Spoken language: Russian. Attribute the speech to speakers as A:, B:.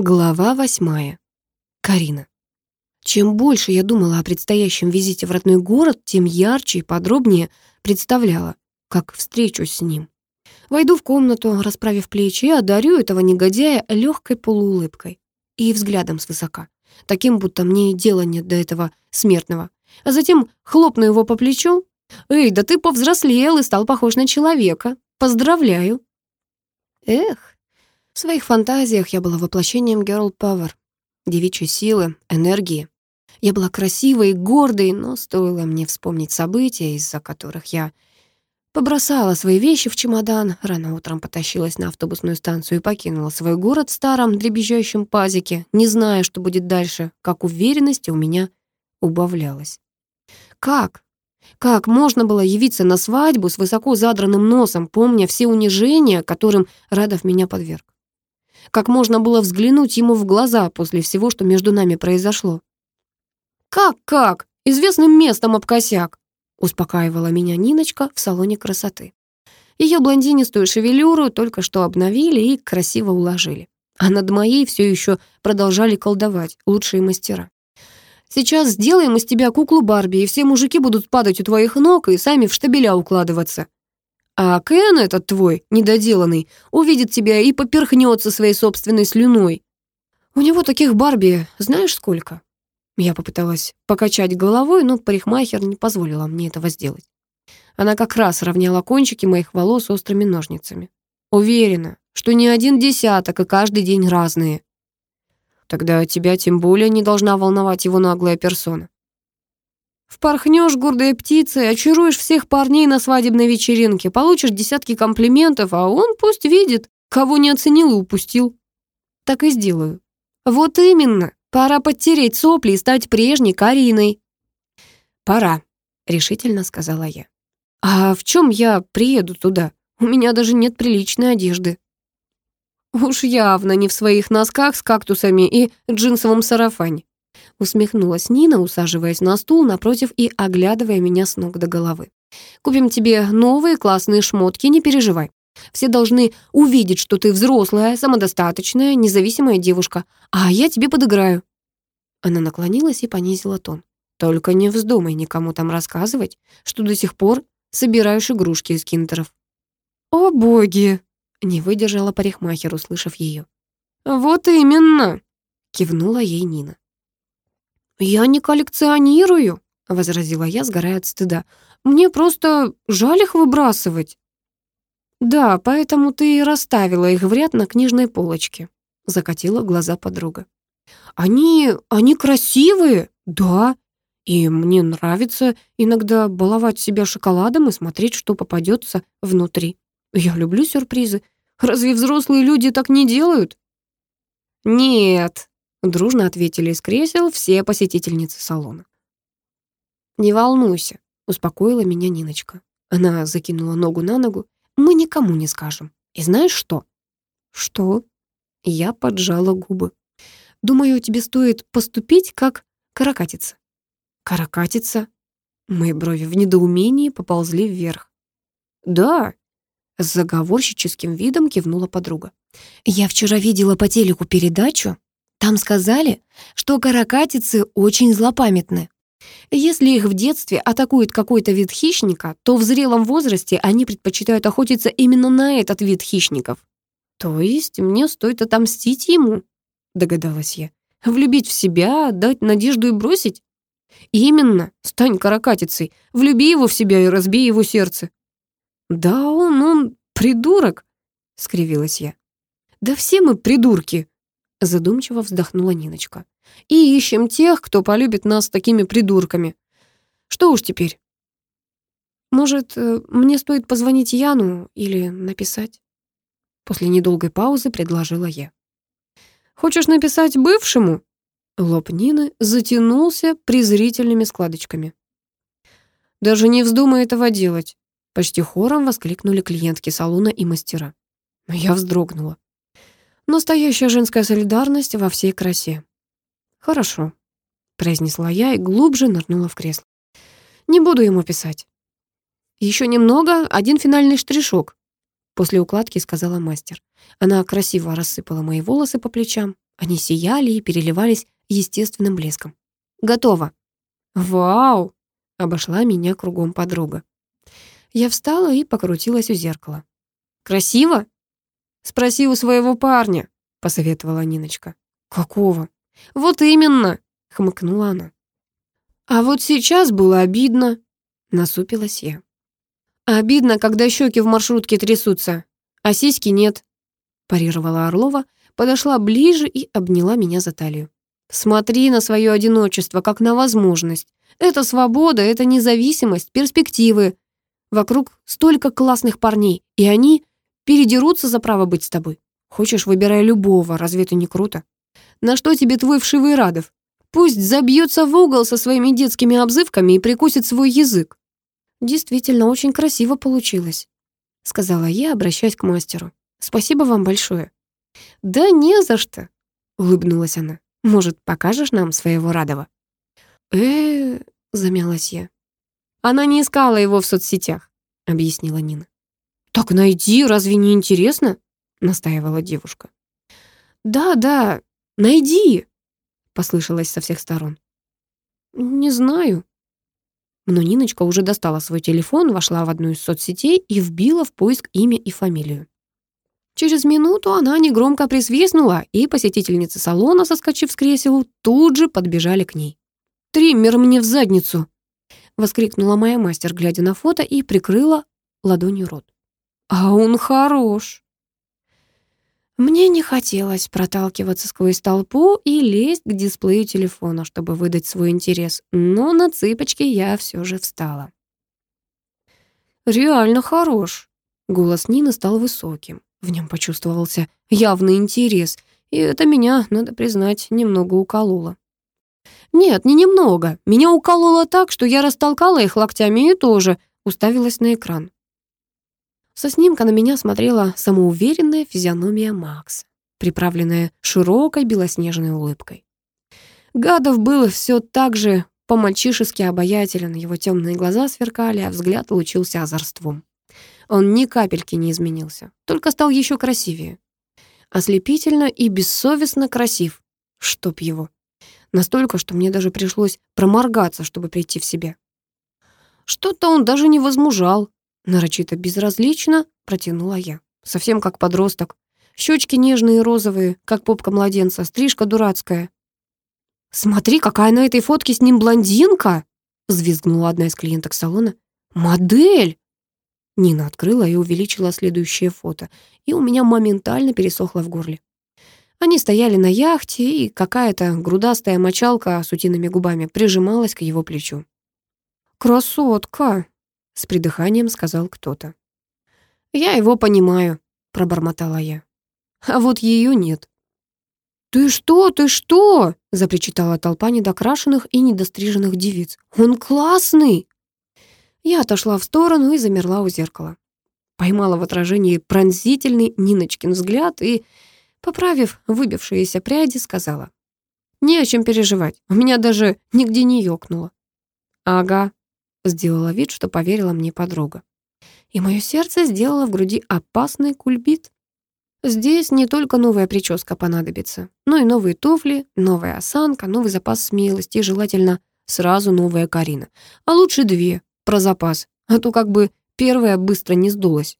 A: Глава восьмая. Карина. Чем больше я думала о предстоящем визите в родной город, тем ярче и подробнее представляла, как встречусь с ним. Войду в комнату, расправив плечи, и одарю этого негодяя легкой полуулыбкой и взглядом свысока, таким, будто мне и дела нет до этого смертного. А затем хлопну его по плечу. «Эй, да ты повзрослел и стал похож на человека. Поздравляю!» Эх, в своих фантазиях я была воплощением girl power, девичьей силы, энергии. Я была красивой и гордой, но стоило мне вспомнить события, из-за которых я побросала свои вещи в чемодан, рано утром потащилась на автобусную станцию и покинула свой город в старом дребезжащем пазике, не зная, что будет дальше, как уверенность у меня убавлялась. Как? Как можно было явиться на свадьбу с высоко задранным носом, помня все унижения, которым Радов меня подверг? Как можно было взглянуть ему в глаза после всего, что между нами произошло. «Как-как? Известным местом об косяк!» успокаивала меня Ниночка в салоне красоты. Ее блондинистую шевелюру только что обновили и красиво уложили. А над моей все еще продолжали колдовать лучшие мастера. «Сейчас сделаем из тебя куклу Барби, и все мужики будут падать у твоих ног и сами в штабеля укладываться. А Кен этот твой, недоделанный, увидит тебя и поперхнется своей собственной слюной. У него таких Барби знаешь сколько? Я попыталась покачать головой, но парикмахер не позволила мне этого сделать. Она как раз равняла кончики моих волос острыми ножницами. Уверена, что не один десяток, и каждый день разные. Тогда тебя тем более не должна волновать его наглая персона. Впорхнешь, гордая птица, очаруешь всех парней на свадебной вечеринке, получишь десятки комплиментов, а он пусть видит, кого не оценил и упустил. Так и сделаю. Вот именно. Пора подтереть сопли и стать прежней Кариной. Пора, решительно сказала я. А в чем я приеду туда? У меня даже нет приличной одежды. Уж явно не в своих носках с кактусами и джинсовом сарафане усмехнулась Нина, усаживаясь на стул напротив и оглядывая меня с ног до головы. «Купим тебе новые классные шмотки, не переживай. Все должны увидеть, что ты взрослая, самодостаточная, независимая девушка, а я тебе подыграю». Она наклонилась и понизила тон. «Только не вздумай никому там рассказывать, что до сих пор собираешь игрушки из киндеров». «О боги!» — не выдержала парикмахер, услышав ее. «Вот именно!» — кивнула ей Нина. «Я не коллекционирую», — возразила я, сгорая от стыда. «Мне просто жаль их выбрасывать». «Да, поэтому ты и расставила их в ряд на книжной полочке», — закатила глаза подруга. «Они... они красивые, да, и мне нравится иногда баловать себя шоколадом и смотреть, что попадется внутри. Я люблю сюрпризы. Разве взрослые люди так не делают?» «Нет», Дружно ответили из кресел все посетительницы салона. «Не волнуйся», — успокоила меня Ниночка. Она закинула ногу на ногу. «Мы никому не скажем. И знаешь что?» «Что?» Я поджала губы. «Думаю, тебе стоит поступить как каракатица». «Каракатица?» Мои брови в недоумении поползли вверх. «Да», — с заговорщическим видом кивнула подруга. «Я вчера видела по телеку передачу там сказали, что каракатицы очень злопамятны. Если их в детстве атакует какой-то вид хищника, то в зрелом возрасте они предпочитают охотиться именно на этот вид хищников. То есть мне стоит отомстить ему, догадалась я. Влюбить в себя, дать надежду и бросить? Именно, стань каракатицей, влюби его в себя и разбей его сердце. Да он, он придурок, скривилась я. Да все мы придурки, Задумчиво вздохнула Ниночка. «И ищем тех, кто полюбит нас такими придурками. Что уж теперь?» «Может, э, мне стоит позвонить Яну или написать?» После недолгой паузы предложила я. «Хочешь написать бывшему?» Лоб Нины затянулся презрительными складочками. «Даже не вздумай этого делать!» Почти хором воскликнули клиентки салона и мастера. Я вздрогнула. Настоящая женская солидарность во всей красе. «Хорошо», — произнесла я и глубже нырнула в кресло. «Не буду ему писать». Еще немного, один финальный штришок», — после укладки сказала мастер. Она красиво рассыпала мои волосы по плечам, Они сияли и переливались естественным блеском. «Готово!» «Вау!» — обошла меня кругом подруга. Я встала и покрутилась у зеркала. «Красиво?» «Спроси у своего парня», — посоветовала Ниночка. «Какого?» «Вот именно!» — хмыкнула она. «А вот сейчас было обидно», — насупилась я. «Обидно, когда щеки в маршрутке трясутся, а сиськи нет», — парировала Орлова, подошла ближе и обняла меня за талию. «Смотри на свое одиночество, как на возможность. Это свобода, это независимость, перспективы. Вокруг столько классных парней, и они передерутся за право быть с тобой. Хочешь, выбирай любого, разве это не круто? На что тебе твой вшивый Радов? Пусть забьется в угол со своими детскими обзывками и прикусит свой язык. «Действительно, очень красиво получилось», — сказала я, обращаясь к мастеру. «Спасибо вам большое». «Да не за что», — улыбнулась она. «Может, покажешь нам своего Радова?» э замялась я. «Она не искала его в соцсетях», — объяснила Нина. «Так найди, разве не интересно?» — настаивала девушка. «Да, да, найди!» — послышалось со всех сторон. «Не знаю», но Ниночка уже достала свой телефон, вошла в одну из соцсетей и вбила в поиск имя и фамилию. Через минуту она негромко присвистнула, и посетительницы салона, соскочив с кресел, тут же подбежали к ней. «Триммер мне в задницу!» — воскликнула моя мастер, глядя на фото, и прикрыла ладонью рот. «А он хорош!» Мне не хотелось проталкиваться сквозь толпу и лезть к дисплею телефона, чтобы выдать свой интерес, но на цыпочки я все же встала. «Реально хорош!» Голос Нины стал высоким. В нем почувствовался явный интерес, и это меня, надо признать, немного укололо. Нет, не немного. Меня укололо так, что я растолкала их локтями и тоже уставилась на экран. Со снимка на меня смотрела самоуверенная физиономия Макса, приправленная широкой белоснежной улыбкой. Гадов был все так же по-мальчишески обаятелен, его темные глаза сверкали, а взгляд лучился озорством. Он ни капельки не изменился, только стал еще красивее. Ослепительно и бессовестно красив, чтоб его. Настолько, что мне даже пришлось проморгаться, чтобы прийти в себя. Что-то он даже не возмужал, Нарочито безразлично протянула я. Совсем как подросток. Щечки нежные розовые, как попка младенца, стрижка дурацкая. «Смотри, какая на этой фотке с ним блондинка!» взвизгнула одна из клиенток салона. «Модель!» Нина открыла и увеличила следующее фото, и у меня моментально пересохло в горле. Они стояли на яхте, и какая-то грудастая мочалка с утиными губами прижималась к его плечу. «Красотка!» С придыханием сказал кто-то. «Я его понимаю», — пробормотала я. «А вот ее нет». «Ты что, ты что?» — запричитала толпа недокрашенных и недостриженных девиц. «Он классный!» Я отошла в сторону и замерла у зеркала. Поймала в отражении пронзительный Ниночкин взгляд и, поправив выбившиеся пряди, сказала. «Не о чем переживать, у меня даже нигде не ёкнуло». «Ага», Сделала вид, что поверила мне подруга. И мое сердце сделало в груди опасный кульбит. Здесь не только новая прическа понадобится, но и новые туфли, новая осанка, новый запас смелости и желательно сразу новая Карина. А лучше две, про запас, а то как бы первая быстро не сдулась.